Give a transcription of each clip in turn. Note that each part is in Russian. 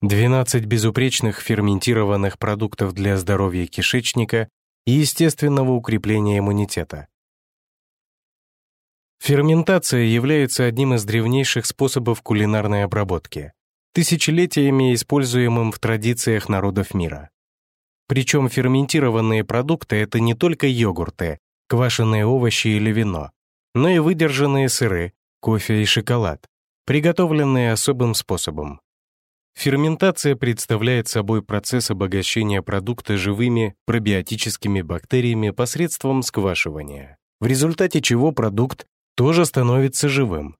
12 безупречных ферментированных продуктов для здоровья кишечника и естественного укрепления иммунитета. Ферментация является одним из древнейших способов кулинарной обработки, тысячелетиями используемым в традициях народов мира. Причем ферментированные продукты — это не только йогурты, квашеные овощи или вино, но и выдержанные сыры, кофе и шоколад, приготовленные особым способом. Ферментация представляет собой процесс обогащения продукта живыми пробиотическими бактериями посредством сквашивания, в результате чего продукт тоже становится живым.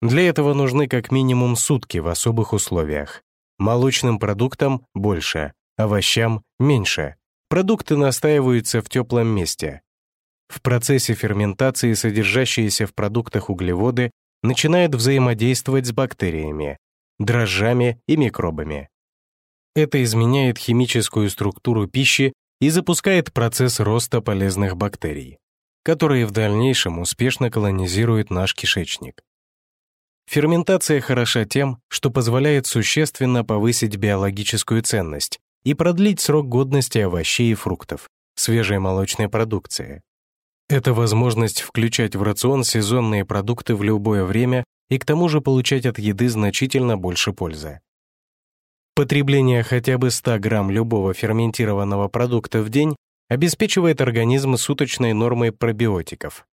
Для этого нужны как минимум сутки в особых условиях. Молочным продуктам — больше, овощам — меньше. Продукты настаиваются в теплом месте. В процессе ферментации содержащиеся в продуктах углеводы начинают взаимодействовать с бактериями, дрожжами и микробами. Это изменяет химическую структуру пищи и запускает процесс роста полезных бактерий, которые в дальнейшем успешно колонизируют наш кишечник. Ферментация хороша тем, что позволяет существенно повысить биологическую ценность и продлить срок годности овощей и фруктов, свежей молочной продукции. Это возможность включать в рацион сезонные продукты в любое время и к тому же получать от еды значительно больше пользы. Потребление хотя бы 100 грамм любого ферментированного продукта в день обеспечивает организм суточной нормой пробиотиков.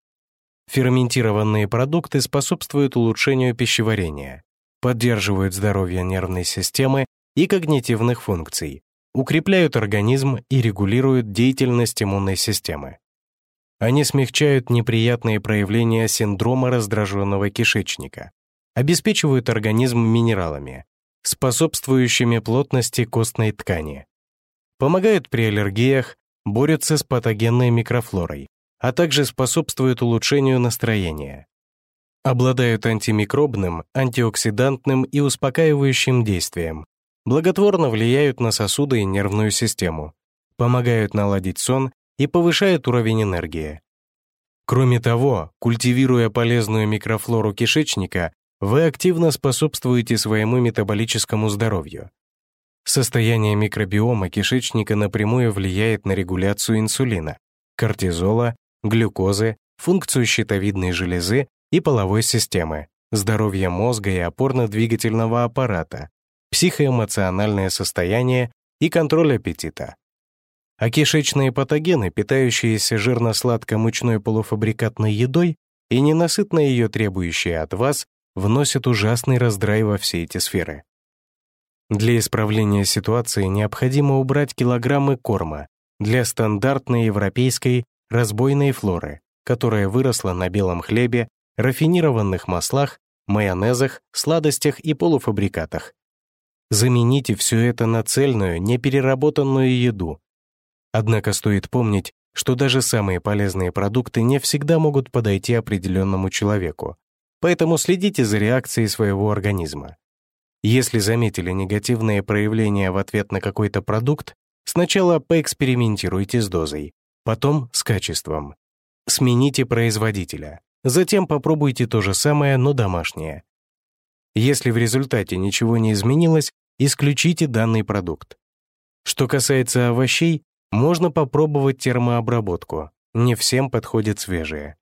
Ферментированные продукты способствуют улучшению пищеварения, поддерживают здоровье нервной системы и когнитивных функций, укрепляют организм и регулируют деятельность иммунной системы. Они смягчают неприятные проявления синдрома раздраженного кишечника, обеспечивают организм минералами, способствующими плотности костной ткани, помогают при аллергиях, борются с патогенной микрофлорой, а также способствуют улучшению настроения. Обладают антимикробным, антиоксидантным и успокаивающим действием, благотворно влияют на сосуды и нервную систему, помогают наладить сон и повышает уровень энергии. Кроме того, культивируя полезную микрофлору кишечника, вы активно способствуете своему метаболическому здоровью. Состояние микробиома кишечника напрямую влияет на регуляцию инсулина, кортизола, глюкозы, функцию щитовидной железы и половой системы, здоровье мозга и опорно-двигательного аппарата, психоэмоциональное состояние и контроль аппетита а кишечные патогены, питающиеся жирно-сладко-мучной полуфабрикатной едой и ненасытно ее требующие от вас, вносят ужасный раздрай во все эти сферы. Для исправления ситуации необходимо убрать килограммы корма для стандартной европейской разбойной флоры, которая выросла на белом хлебе, рафинированных маслах, майонезах, сладостях и полуфабрикатах. Замените все это на цельную, непереработанную еду, Однако стоит помнить, что даже самые полезные продукты не всегда могут подойти определенному человеку, поэтому следите за реакцией своего организма. Если заметили негативные проявления в ответ на какой-то продукт, сначала поэкспериментируйте с дозой, потом с качеством. Смените производителя, затем попробуйте то же самое, но домашнее. Если в результате ничего не изменилось, исключите данный продукт. Что касается овощей, можно попробовать термообработку, не всем подходят свежие.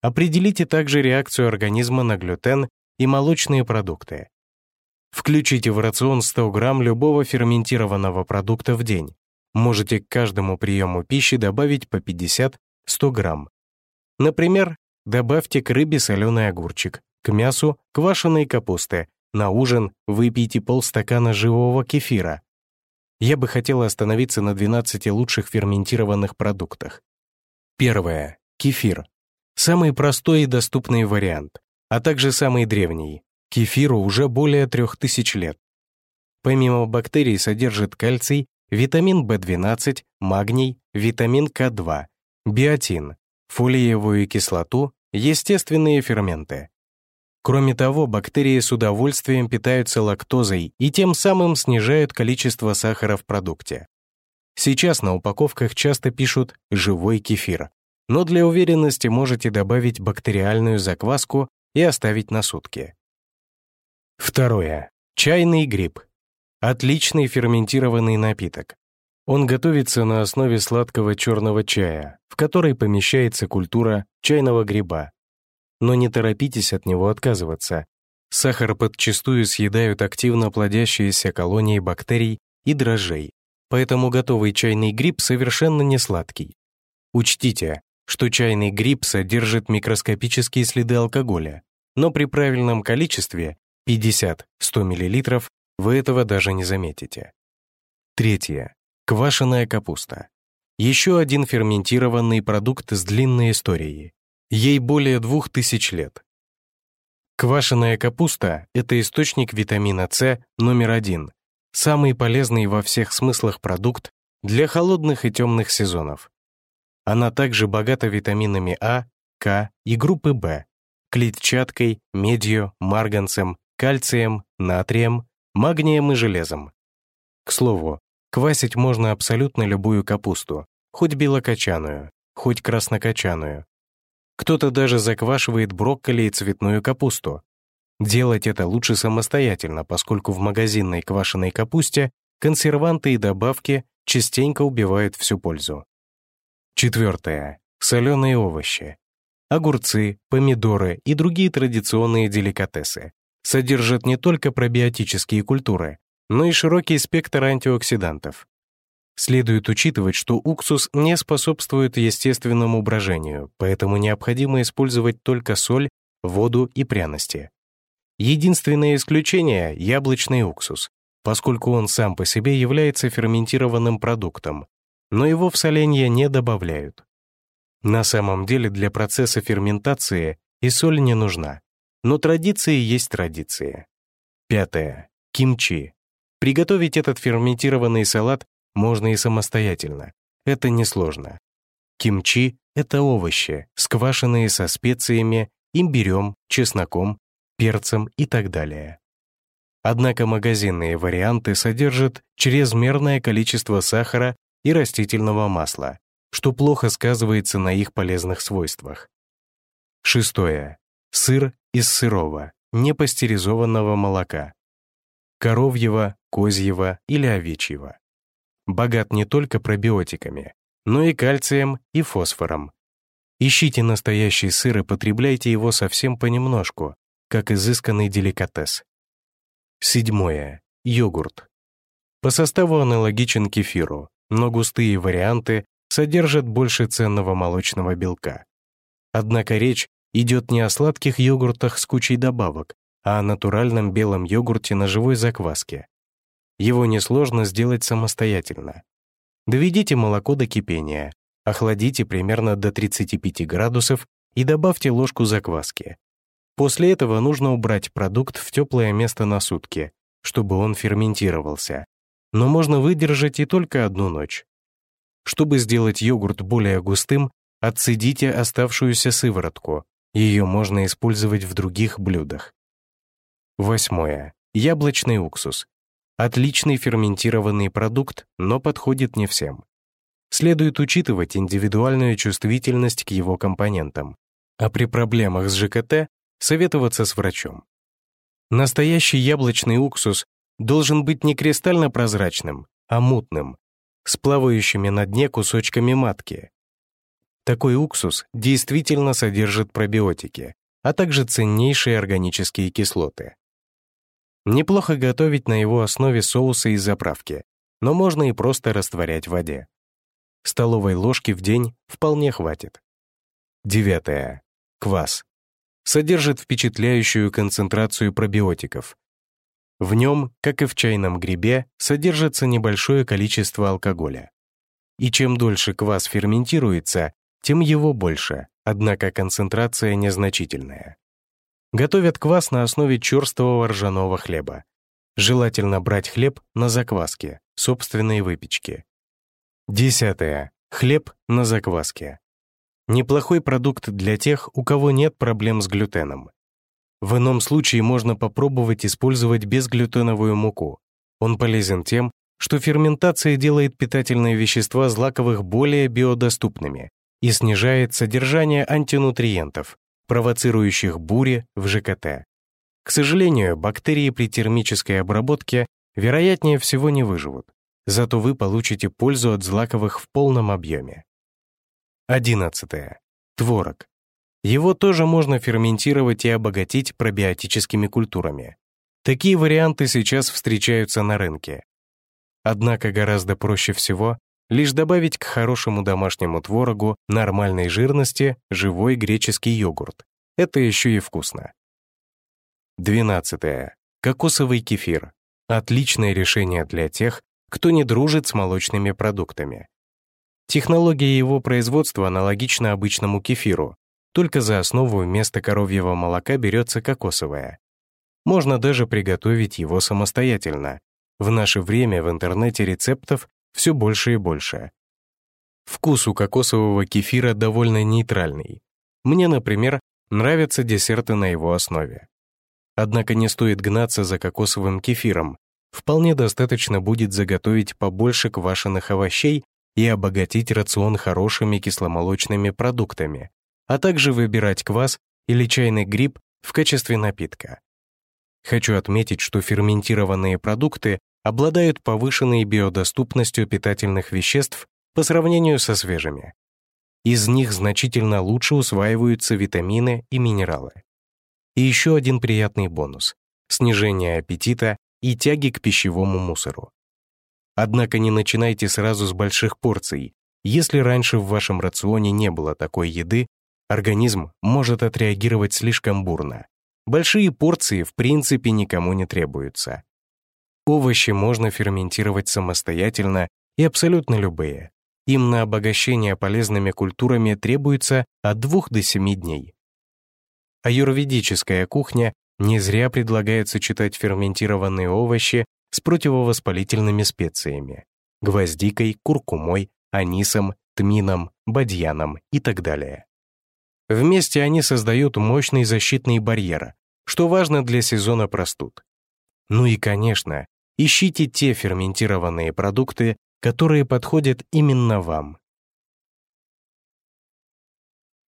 Определите также реакцию организма на глютен и молочные продукты. Включите в рацион 100 грамм любого ферментированного продукта в день. Можете к каждому приему пищи добавить по 50-100 грамм. Например, добавьте к рыбе соленый огурчик, к мясу — квашеной капусты, на ужин выпейте полстакана живого кефира, я бы хотела остановиться на 12 лучших ферментированных продуктах. Первое. Кефир. Самый простой и доступный вариант, а также самый древний. Кефиру уже более 3000 лет. Помимо бактерий содержит кальций, витамин В12, магний, витамин К2, биотин, фолиевую кислоту, естественные ферменты. Кроме того, бактерии с удовольствием питаются лактозой и тем самым снижают количество сахара в продукте. Сейчас на упаковках часто пишут «живой кефир», но для уверенности можете добавить бактериальную закваску и оставить на сутки. Второе. Чайный гриб. Отличный ферментированный напиток. Он готовится на основе сладкого черного чая, в который помещается культура чайного гриба. Но не торопитесь от него отказываться. Сахар подчастую съедают активно плодящиеся колонии бактерий и дрожжей, поэтому готовый чайный гриб совершенно не сладкий. Учтите, что чайный гриб содержит микроскопические следы алкоголя, но при правильном количестве 50-100 мл вы этого даже не заметите. Третье. Квашеная капуста. Еще один ферментированный продукт с длинной историей. Ей более двух тысяч лет. Квашеная капуста — это источник витамина С номер один, самый полезный во всех смыслах продукт для холодных и темных сезонов. Она также богата витаминами А, К и группы В, клетчаткой, медью, марганцем, кальцием, натрием, магнием и железом. К слову, Квасить можно абсолютно любую капусту, хоть белокочаную, хоть краснокочаную. Кто-то даже заквашивает брокколи и цветную капусту. Делать это лучше самостоятельно, поскольку в магазинной квашеной капусте консерванты и добавки частенько убивают всю пользу. Четвертое. Соленые овощи. Огурцы, помидоры и другие традиционные деликатесы содержат не только пробиотические культуры, но и широкий спектр антиоксидантов. Следует учитывать, что уксус не способствует естественному брожению, поэтому необходимо использовать только соль, воду и пряности. Единственное исключение — яблочный уксус, поскольку он сам по себе является ферментированным продуктом, но его в соленье не добавляют. На самом деле для процесса ферментации и соль не нужна, но традиции есть традиции. Пятое. Кимчи. Приготовить этот ферментированный салат можно и самостоятельно. Это несложно. Кимчи — это овощи, сквашенные со специями, имбирем, чесноком, перцем и так далее. Однако магазинные варианты содержат чрезмерное количество сахара и растительного масла, что плохо сказывается на их полезных свойствах. Шестое. Сыр из сырого, непастеризованного молока. Коровьего, козьего или овечьего. Богат не только пробиотиками, но и кальцием и фосфором. Ищите настоящий сыр и потребляйте его совсем понемножку, как изысканный деликатес. Седьмое. Йогурт. По составу аналогичен кефиру, но густые варианты содержат больше ценного молочного белка. Однако речь идет не о сладких йогуртах с кучей добавок, а о натуральном белом йогурте на живой закваске. Его несложно сделать самостоятельно. Доведите молоко до кипения, охладите примерно до 35 градусов и добавьте ложку закваски. После этого нужно убрать продукт в теплое место на сутки, чтобы он ферментировался. Но можно выдержать и только одну ночь. Чтобы сделать йогурт более густым, отцедите оставшуюся сыворотку. Ее можно использовать в других блюдах. Восьмое. Яблочный уксус. Отличный ферментированный продукт, но подходит не всем. Следует учитывать индивидуальную чувствительность к его компонентам, а при проблемах с ЖКТ советоваться с врачом. Настоящий яблочный уксус должен быть не кристально прозрачным, а мутным, с плавающими на дне кусочками матки. Такой уксус действительно содержит пробиотики, а также ценнейшие органические кислоты. Неплохо готовить на его основе соусы и заправки, но можно и просто растворять в воде. Столовой ложки в день вполне хватит. Девятое. Квас. Содержит впечатляющую концентрацию пробиотиков. В нем, как и в чайном грибе, содержится небольшое количество алкоголя. И чем дольше квас ферментируется, тем его больше, однако концентрация незначительная. Готовят квас на основе черствого ржаного хлеба. Желательно брать хлеб на закваске, собственной выпечки. Десятое. Хлеб на закваске. Неплохой продукт для тех, у кого нет проблем с глютеном. В ином случае можно попробовать использовать безглютеновую муку. Он полезен тем, что ферментация делает питательные вещества злаковых более биодоступными и снижает содержание антинутриентов, провоцирующих бури в ЖКТ. К сожалению, бактерии при термической обработке вероятнее всего не выживут, зато вы получите пользу от злаковых в полном объеме. 11. Творог. Его тоже можно ферментировать и обогатить пробиотическими культурами. Такие варианты сейчас встречаются на рынке. Однако гораздо проще всего лишь добавить к хорошему домашнему творогу нормальной жирности живой греческий йогурт. Это еще и вкусно. 12. Кокосовый кефир. Отличное решение для тех, кто не дружит с молочными продуктами. Технология его производства аналогична обычному кефиру, только за основу вместо коровьего молока берется кокосовое. Можно даже приготовить его самостоятельно. В наше время в интернете рецептов все больше и больше. Вкус у кокосового кефира довольно нейтральный. Мне, например, нравятся десерты на его основе. Однако не стоит гнаться за кокосовым кефиром. Вполне достаточно будет заготовить побольше квашеных овощей и обогатить рацион хорошими кисломолочными продуктами, а также выбирать квас или чайный гриб в качестве напитка. Хочу отметить, что ферментированные продукты обладают повышенной биодоступностью питательных веществ по сравнению со свежими. Из них значительно лучше усваиваются витамины и минералы. И еще один приятный бонус — снижение аппетита и тяги к пищевому мусору. Однако не начинайте сразу с больших порций. Если раньше в вашем рационе не было такой еды, организм может отреагировать слишком бурно. Большие порции в принципе никому не требуются. Овощи можно ферментировать самостоятельно и абсолютно любые. Им на обогащение полезными культурами требуется от 2 до 7 дней. Аюрведическая кухня не зря предлагает сочетать ферментированные овощи с противовоспалительными специями — гвоздикой, куркумой, анисом, тмином, бадьяном и так далее. Вместе они создают мощный защитный барьер, что важно для сезона простуд. Ну и, конечно, ищите те ферментированные продукты, которые подходят именно вам.